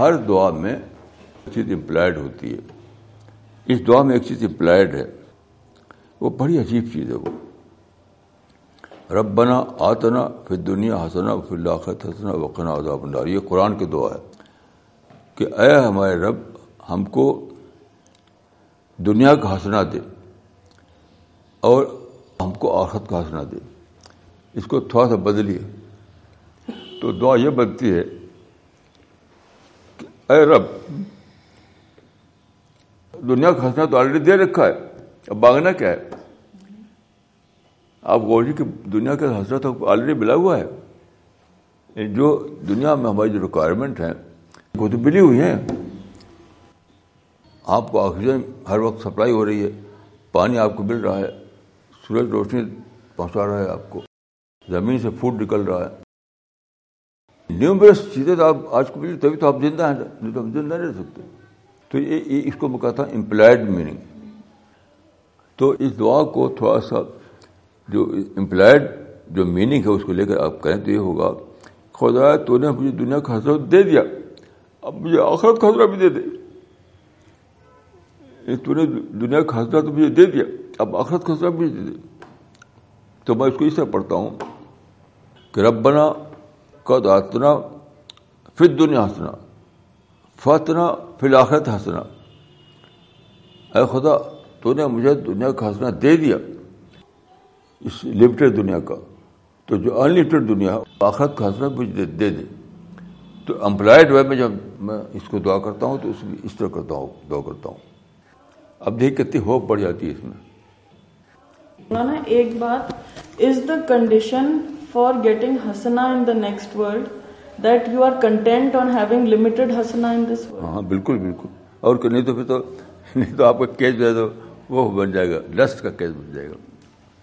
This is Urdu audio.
ہر دعا میں چیز امپلائڈ ہوتی ہے۔ اس دعا میں ایک چیز امپلائڈ ہے۔ وہ بڑی عجیب چیز ہے وہ۔ ربنا آتنا پھر دنیا ہنسنا پھر لاخت ہنسنا وقنا عذاب النار۔ یہ قرآن کی دعا ہے کہ اے ہمارے رب، ہم کو دنیا کا ہنسنا دے اور ہم کو آخرت کا ہنسنا دے۔ اس کو تھوڑا سا بدلیے تو دعا یہ بنتی ہے اے رب، دنیا کا ہنسنا تو آلریڈی دے رکھا ہے، اب مانگنا کیا ہے؟ آپ غور جی کہ دنیا کا ہنسنا تو آلریڈی ملا ہوا ہے۔ جو دنیا میں ہماری جو ریکوائرمنٹ ہیں وہ تو ملی ہوئی ہیں۔ آپ کو آکسیجن ہر وقت سپلائی ہو رہی ہے، پانی آپ کو مل رہا ہے، سورج روشنی پہنچا رہا ہے آپ کو، زمین سے فوڈ نکل رہا ہے۔ نیومرس چیزیں تو آپ آج کو ملی تبھی تو آپ زندہ ہیں۔ نہیں تو ہم زندہ نہیں رہ سکتے۔ تو یہ اس کو میں کہتا ہوں امپلائڈ میننگ تو اس دعا کو تھوڑا سا جو امپلائڈ جو میننگ ہے، اس کو لے کر آپ کہیں تو یہ ہوگا، خدا تو نے مجھے دنیا کا حضرت دے دیا، اب مجھے آخرت کا خطرہ بھی دے دے۔ تو نے دنیا کا حضرت مجھے دے دیا، اب آخرت خطرہ بھی دے دے۔ تو میں اس کو اس طرح پڑھتا ہوں کہ ربنا قد آتنا پھر دنیا ہنسنا فتنا پھر آخرت ہنسنا اے خدا تو نے مجھے دنیا کا ہنسنا دے دیا۔ اس لمیٹڈ دنیا کا۔ تو جو ان لمیٹڈ دنیا آخرت کا ہنسنا مجھے دے دے دے. تو امپلائڈ وے میں جب میں اس کو دعا کرتا ہوں، تو اس میں اس طرح کرتا ہوں، دعا کرتا ہوں۔ اب دیکھ کتنی ہوپ بڑھ جاتی ہے اس میں۔ مولانا ایک بات is the condition for getting ہسنا in the next world that you are content on having limited ہسنا in this world ہاں بالکل بالکل۔ اور نہیں تو پھر تو نہیں تو آپ کا کیس جو ہے تو وہ بن جائے گا ڈسٹ کا کیس بن جائے گا۔